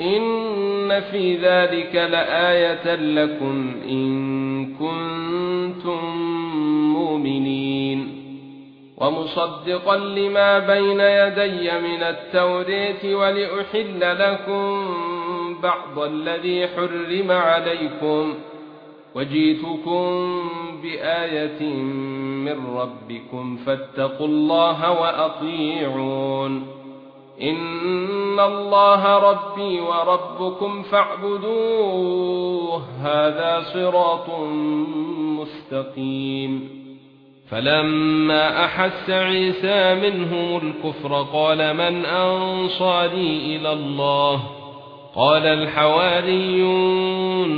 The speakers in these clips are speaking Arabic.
ان في ذلك لآية لكم ان كنتم مؤمنين ومصدقا لما بين يدي من التوراة ولأحل لكم بعض الذي حرم عليكم وجئتكم بآية من ربكم فاتقوا الله وأطيعون ان الله ربي وربكم فاعبدوه. هذا صراط مستقيم. فلما احس عيسى منهم الكفر قال من انصاري إلى الله؟ قال الحواريون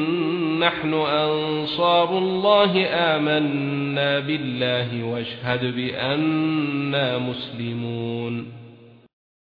نحن انصار الله آمنا بالله واشهد بأننا مسلمون.